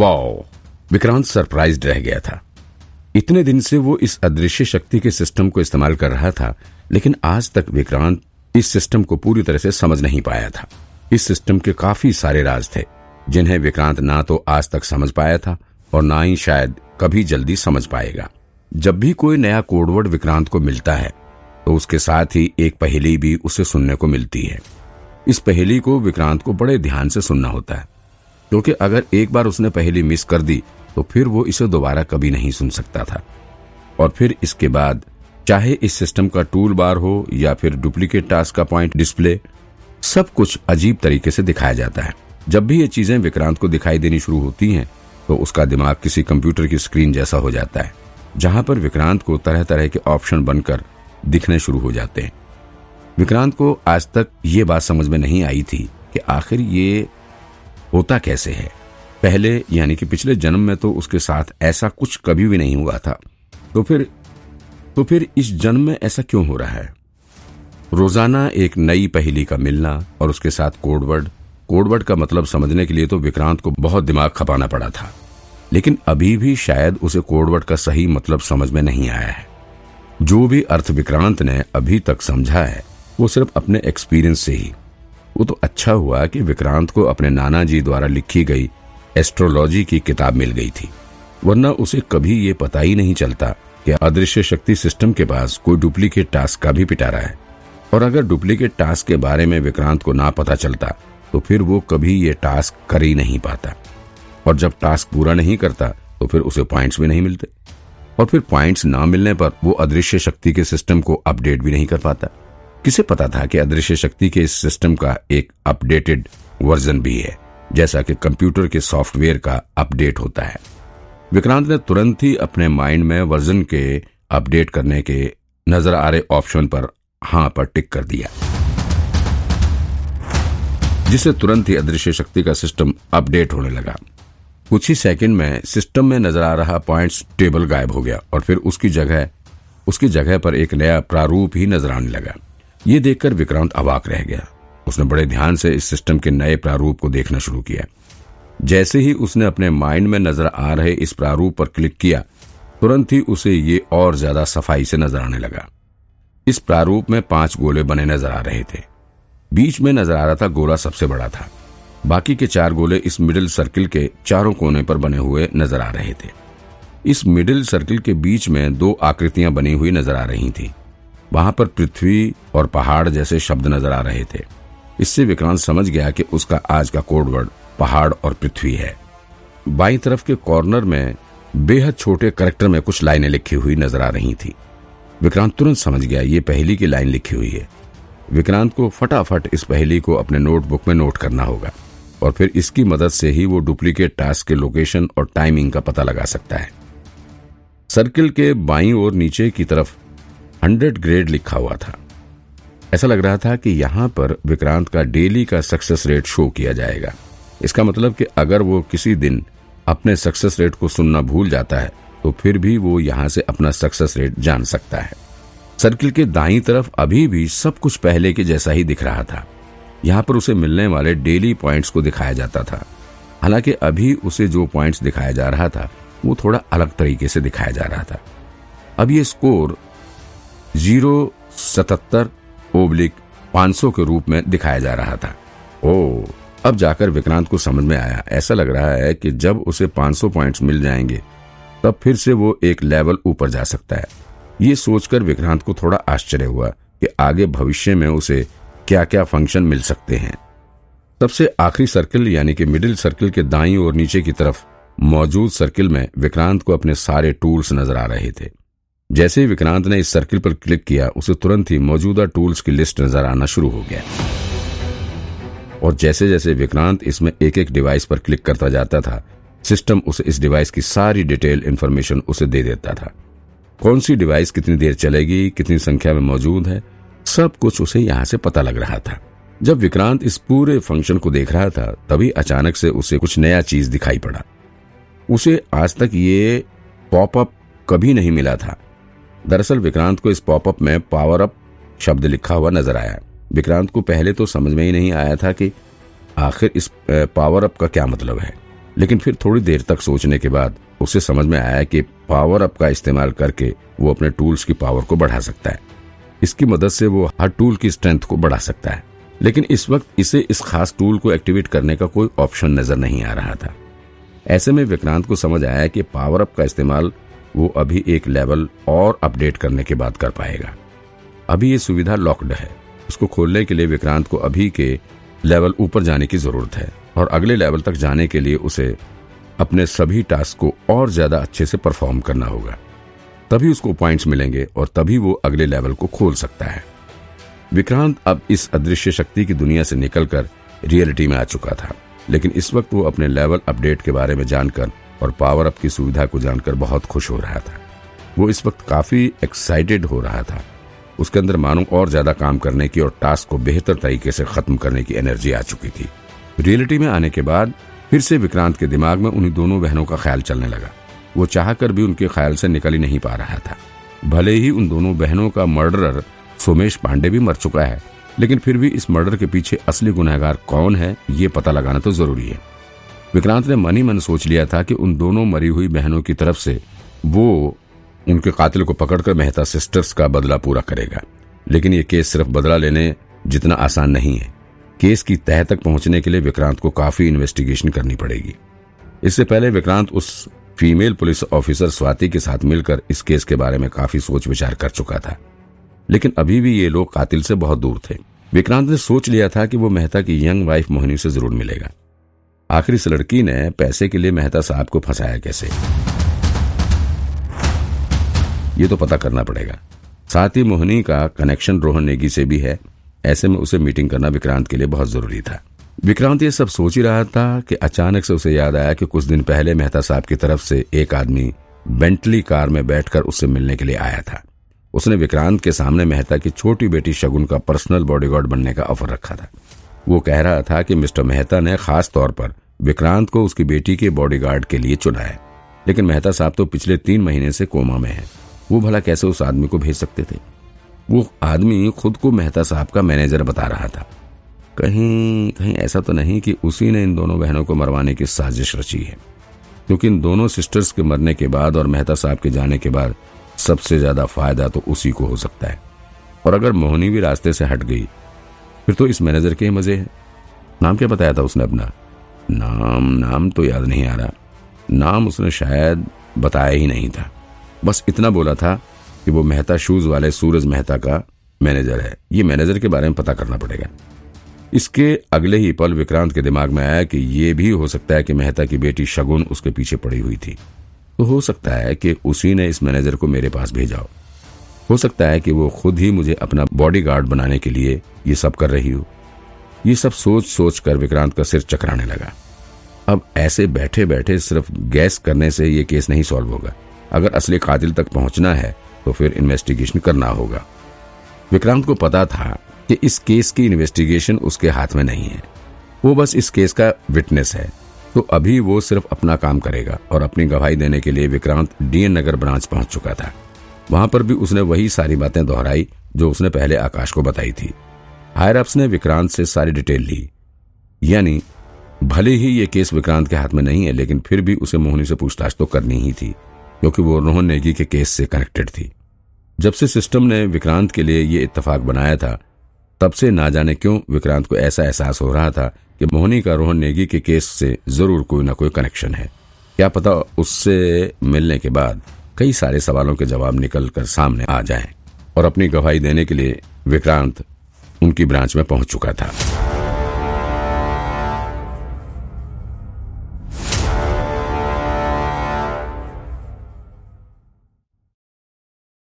Wow, Vikrant surprised रह गया था। इतने दिन से वो इस अदृश्य शक्ति के सिस्टम को इस्तेमाल कर रहा था, लेकिन आज तक विक्रांत इस सिस्टम को पूरी तरह से समझ नहीं पाया था। इस सिस्टम के काफ़ी सारे राज थे, जिन्हें विक्रांत ना तो आज तक समझ पाया था और ना ही शायद कभी जल्दी समझ पाएगा। जब भी कोई नया कोडवर्ड विक्रांत को मिलता है तो उसके साथ ही एक पहेली भी उसे सुनने को मिलती है। इस पहेली को विक्रांत को बड़े ध्यान से सुनना होता है। क्योंकि अगर एक बार उसने पहली मिस कर दी तो फिर वो इसे दोबारा कभी नहीं सुन सकता था। और फिर इसके बाद, चाहे इस सिस्टम का टूल बार हो या फिर डुप्लीकेट टास्क का पॉइंट डिस्प्ले, सब कुछ अजीब तरीके से दिखाया जाता है। जब भी ये चीज़ें विक्रांत को दिखाई देनी शुरू होती हैं तो उसका दिमाग किसी कंप्यूटर की स्क्रीन जैसा हो जाता है, जहाँ पर विक्रांत को तरह तरह के ऑप्शन बनकर दिखने शुरू हो जाते हैं। विक्रांत को आज तक ये बात समझ में नहीं आई थी कि आखिर ये होता कैसे है? पहले, यानी कि पिछले जन्म में तो उसके साथ ऐसा कुछ कभी भी नहीं हुआ था। तो फिर तो फिर इस जन्म में ऐसा क्यों हो रहा है? रोज़ाना एक नई पहेली का मिलना और उसके साथ कोडवर्ड कोडवर्ड का मतलब समझने के लिए तो विक्रांत को बहुत दिमाग खपाना पड़ा था। लेकिन अभी भी शायद उसे कोडवर्ड का सही मतलब समझ में नहीं आया है। जो भी अर्थ विक्रांत ने अभी तक समझा है, वो सिर्फ़ अपने एक्सपीरियंस से ही। वो तो अच्छा हुआ कि विक्रांत को अपने नाना जी द्वारा लिखी गई एस्ट्रोलॉजी की किताब मिल गई थी। वरना उसे कभी ये पता ही नहीं चलता कि अदृश्य शक्ति सिस्टम के पास कोई डुप्लीकेट टास्क का भी पिटारा है। और अगर डुप्लीकेट टास्क के बारे में विक्रांत को ना पता चलता तो फिर वो कभी ये टास्क कर ही नहीं पाता। और जब टास्क पूरा नहीं करता तो फिर उसे पॉइंट्स भी नहीं मिलते। और फिर पॉइंट्स ना मिलने पर वो अदृश्य शक्ति के सिस्टम को अपडेट भी नहीं कर पाता। किसे पता था कि अदृश्य शक्ति के इस सिस्टम का एक अपडेटेड वर्जन भी है, जैसा कि कंप्यूटर के सॉफ्टवेयर का अपडेट होता है। विक्रांत ने तुरंत ही अपने माइंड में वर्जन के अपडेट करने के नज़र आ रहे ऑप्शन पर हाँ पर टिक कर दिया। जिसे तुरंत ही अदृश्य शक्ति का सिस्टम अपडेट होने लगा। कुछ ही सेकंड में सिस्टम में नज़र आ रहा पॉइंट्स टेबल गायब हो गया और फिर उसकी जगह उसकी जगह पर एक नया प्रारूप ही नज़र आने लगा। ये देखकर विक्रांत अवाक रह गया। उसने बड़े ध्यान से इस सिस्टम के नए प्रारूप को देखना शुरू किया। जैसे ही उसने अपने माइंड में नज़र आ रहे इस प्रारूप पर क्लिक किया, तुरंत ही उसे ये और ज़्यादा सफ़ाई से नज़र आने लगा। इस प्रारूप में पाँच गोले बने नज़र आ रहे थे। बीच में नज़र आ रहा था गोला सबसे बड़ा था। बाकी के चार गोले इस मिडिल सर्किल के चारों कोने पर बने हुए नज़र आ रहे थे। इस मिडिल सर्किल के बीच में दो आकृतियाँ बनी हुई नज़र आ रही थी। वहाँ पर पृथ्वी और पहाड़ जैसे शब्द नज़र आ रहे थे। इससे विक्रांत समझ गया कि उसका आज का कोडवर्ड पहाड़ और पृथ्वी है। बाई तरफ़ के कॉर्नर में बेहद छोटे करेक्टर में कुछ लाइनें लिखी हुई नज़र आ रही थी। विक्रांत तुरंत समझ गया, ये पहली की लाइन लिखी हुई है। विक्रांत को फटाफट इस पहली को अपने नोटबुक में नोट करना होगा और फिर इसकी मदद से ही वो डुप्लीकेट टास्क के लोकेशन और टाइमिंग का पता लगा सकता है। सर्किल के बाईं ओर नीचे की तरफ़ हंड्रेड ग्रेड लिखा हुआ था। ऐसा लग रहा था कि यहाँ पर विक्रांत का डेली का सक्सेस रेट शो किया जाएगा। इसका मतलब कि अगर वो किसी दिन अपने सक्सेस रेट को सुनना भूल जाता है तो फिर भी वो यहाँ से अपना सक्सेस रेट जान सकता है। सर्किल के दाई तरफ़ अभी भी सब कुछ पहले के जैसा ही दिख रहा था। यहाँ पर उसे मिलने वाले डेली पॉइंट्स को दिखाया जाता था। हालाँकि अभी उसे जो पॉइंट्स दिखाया जा रहा था, वो थोड़ा अलग तरीके से दिखाया जा रहा था। अब ये स्कोर ज़ीरो सतहत्तर ओब्लिक पाँच सौ के रूप में दिखाया जा रहा था। ओ, अब जाकर विक्रांत को समझ में आया। ऐसा लग रहा है कि जब उसे 500 पॉइंट्स मिल जाएँगे, तब फिर से वो एक लेवल ऊपर जा सकता है। ये सोचकर विक्रांत को थोड़ा आश्चर्य हुआ कि आगे भविष्य में उसे क्या क्या फ़ंक्शन मिल सकते हैं। सबसे आखिरी सर्किल, यानी कि मिडिल सर्किल के दाई और नीचे की तरफ़, मौजूद सर्किल में विक्रांत को अपने सारे टूल्स नज़र आ रहे थे। जैसे ही विक्रांत ने इस सर्किल पर क्लिक किया, उसे तुरंत ही मौजूदा टूल्स की लिस्ट नज़र आना शुरू हो गया। और जैसे जैसे विक्रांत इसमें एक एक डिवाइस पर क्लिक करता जाता था, सिस्टम उसे इस डिवाइस की सारी डिटेल इंफॉर्मेशन उसे दे देता था। कौन सी डिवाइस कितनी देर चलेगी, कितनी संख्या में मौजूद है, सब कुछ उसे यहाँ से पता लग रहा था। जब विक्रांत इस पूरे फ़ंक्शन को देख रहा था, तभी अचानक से उसे कुछ नया चीज़ दिखाई पड़ा। उसे आज तक ये पॉपअप कभी नहीं मिला था। दरअसल विक्रांत को इस पॉपअप में पावर अप शब्द लिखा हुआ नज़र आया विक्रांत को पहले तो समझ में ही नहीं आया था कि आखिर इस पावर अप का क्या मतलब है। लेकिन फिर थोड़ी देर तक सोचने के बाद उसे समझ में आया कि पावर अप का इस्तेमाल करके वो अपने टूल्स की पावर को बढ़ा सकता है। इसकी मदद से वो हर टूल की स्ट्रेंथ को बढ़ा सकता है। लेकिन इस वक्त इसे इस खास टूल को एक्टिवेट करने का कोई ऑप्शन नज़र नहीं आ रहा था। ऐसे में विक्रांत को समझ आया कि पावर अप का इस्तेमाल वो अभी एक लेवल और अपडेट करने के बाद कर पाएगा। अभी ये सुविधा लॉक्ड है। उसको खोलने के लिए विक्रांत को अभी के लेवल ऊपर जाने की ज़रूरत है और अगले लेवल तक जाने के लिए उसे अपने सभी टास्क को और ज़्यादा अच्छे से परफॉर्म करना होगा। तभी उसको पॉइंट्स मिलेंगे और तभी वो अगले लेवल को खोल सकता है। विक्रांत अब इस अदृश्य शक्ति की दुनिया से निकलकर रियलिटी में आ चुका था, लेकिन इस वक्त वो अपने लेवल अपडेट के बारे में जानकर और पावर अप की सुविधा को जानकर बहुत खुश हो रहा था। वो इस वक्त काफ़ी एक्साइटेड हो रहा था। उसके अंदर मानो और ज़्यादा काम करने की और टास्क को बेहतर तरीके से खत्म करने की एनर्जी आ चुकी थी। रियलिटी में आने के बाद फिर से विक्रांत के दिमाग में उन्हीं दोनों बहनों का ख्याल चलने लगा। वो चाहकर भी उनके ख्याल से निकल ही नहीं पा रहा था। भले ही उन दोनों बहनों का मर्डरर सोमेश पांडे भी मर चुका है, लेकिन फिर भी इस मर्डर के पीछे असली गुनहगार कौन है, ये पता लगाना तो ज़रूरी है। विक्रांत ने मन ही मन सोच लिया था कि उन दोनों मरी हुई बहनों की तरफ़ से वो उनके कातिल को पकड़कर मेहता सिस्टर्स का बदला पूरा करेगा। लेकिन ये केस सिर्फ़ बदला लेने जितना आसान नहीं है। केस की तह तक पहुँचने के लिए विक्रांत को काफ़ी इन्वेस्टिगेशन करनी पड़ेगी। इससे पहले विक्रांत उस फीमेल पुलिस ऑफिसर स्वाति के साथ मिलकर इस केस के बारे में काफ़ी सोच विचार कर चुका था। लेकिन अभी भी ये लोग कातिल से बहुत दूर थे। विक्रांत ने सोच लिया था कि वो मेहता की यंग वाइफ मोहिनी से ज़रूर मिलेगा। आखिर इस लड़की ने पैसे के लिए मेहता साहब को फंसाया कैसे? ये तो पता करना पड़ेगा। साथ ही मोहिनी का कनेक्शन रोहन नेगी से भी है। ऐसे में उसे मीटिंग करना विक्रांत के लिए बहुत ज़रूरी था। विक्रांत ये सब सोच ही रहा था कि अचानक से उसे याद आया कि कुछ दिन पहले मेहता साहब की तरफ़ से एक आदमी बेंटली कार में बैठकर उससे मिलने के लिए आया था। उसने विक्रांत के सामने मेहता की छोटी बेटी शगुन का पर्सनल बॉडीगार्ड बनने का ऑफ़र रखा था। वो कह रहा था कि मिस्टर मेहता ने खास तौर पर विक्रांत को उसकी बेटी के बॉडीगार्ड के लिए चुना है। लेकिन मेहता साहब तो पिछले तीन महीने से कोमा में है। वो भला कैसे उस आदमी को भेज सकते थे? वो आदमी खुद को मेहता साहब का मैनेजर बता रहा था। कहीं कहीं ऐसा तो नहीं कि उसी ने इन दोनों बहनों को मरवाने की साजिश रची है। क्योंकि इन दोनों सिस्टर्स के मरने के बाद और मेहता साहब के जाने के बाद सबसे ज़्यादा फ़ायदा तो उसी को हो सकता है। और अगर मोहनी भी रास्ते से हट गई फिर तो इस मैनेजर के मज़े हैं। नाम क्या बताया था उसने अपना? नाम नाम तो याद नहीं आ रहा। नाम उसने शायद बताया ही नहीं था। बस इतना बोला था कि वो मेहता शूज़ वाले सूरज मेहता का मैनेजर है। ये मैनेजर के बारे में पता करना पड़ेगा। इसके अगले ही पल विक्रांत के दिमाग में आया कि ये भी हो सकता है कि मेहता की बेटी शगुन उसके पीछे पड़ी हुई थी। तो हो सकता है कि उसी ने इस मैनेजर को मेरे पास भेजा हो। हो सकता है कि वो खुद ही मुझे अपना बॉडीगार्ड बनाने के लिए ये सब कर रही हो। ये सब सोच सोच कर विक्रांत का सिर चकराने लगा। अब ऐसे बैठे बैठे सिर्फ़ गैस करने से ये केस नहीं सॉल्व होगा। अगर असली कातिल तक पहुँचना है तो फिर इन्वेस्टिगेशन करना होगा। विक्रांत को पता था कि इस केस की इन्वेस्टिगेशन उसके हाथ में नहीं है। वो बस इस केस का विटनेस है। तो अभी वो सिर्फ़ अपना काम करेगा और अपनी गवाही देने के लिए विक्रांत डीएन नगर ब्रांच पहुँच चुका था। वहाँ पर भी उसने वही सारी बातें दोहराई जो उसने पहले आकाश को बताई थी। हायर अप्स ने विक्रांत से सारी डिटेल ली। यानी, भले ही ये केस विक्रांत के हाथ में नहीं है, लेकिन फिर भी उसे मोहनी से पूछताछ तो करनी ही थी, क्योंकि वो रोहन नेगी के केस से कनेक्टेड थी। जब से सिस्टम ने विक्रांत के लिए ये इत्तेफाक बनाया था, तब से ना जाने क्यों विक्रांत को ऐसा एहसास हो रहा था कि मोहनी का रोहन नेगी के केस से ज़रूर कोई ना कोई कनेक्शन है। क्या पता उससे मिलने के बाद कई सारे सवालों के जवाब निकल कर सामने आ जाएँ और अपनी गवाही देने के लिए विक्रांत उनकी ब्रांच में पहुँच चुका था।